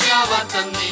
i'm not shavatani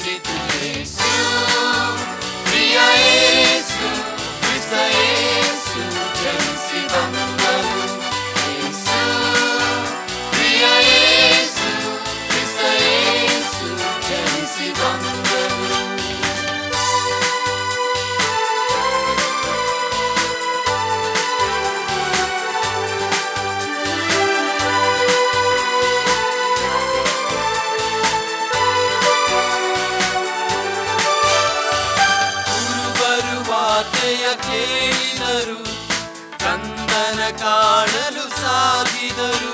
Sunday. ಚೇರಿದರು ಕಂದನ ಕಾಣಲು ಸಾಗಿದರು.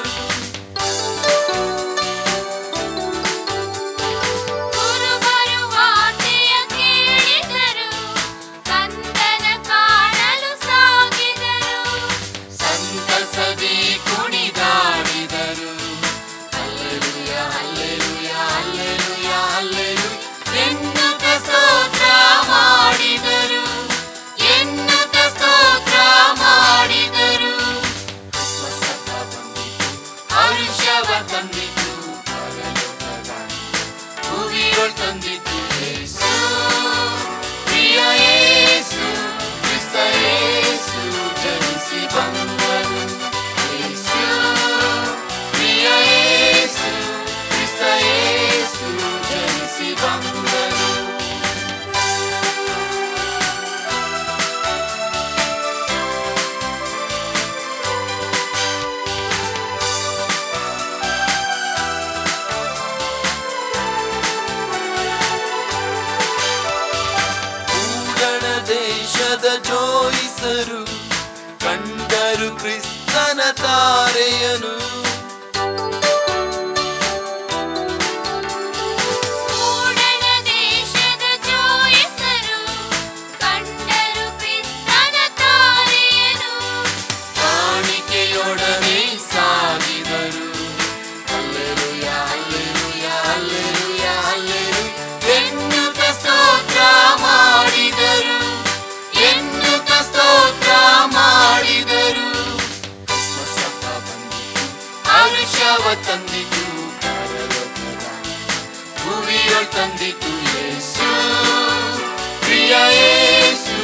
ಪೌರುಷವ ತಂದೆ ವಂಶದ ಜೋಯಿಸರು ಕಂಡರು ಕ್ರಿಸ್ತನ ತಾರೆಯನು. ಜ್ಞಾನವ ತಂದಿತು ಪರಲೋಕದ ಭೂಮಿಯೋ ತಂದಿತು ಯೇಸು ಪ್ರಿಯ ಯೇಸು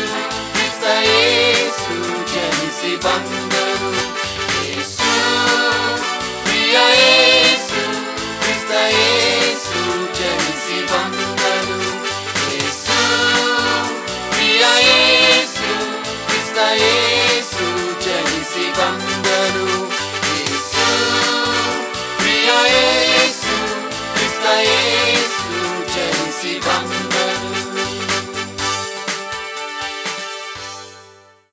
ಕ್ರಿಸ್ತ ಯೇಸು ಜನಿಸಿ ಬಂದ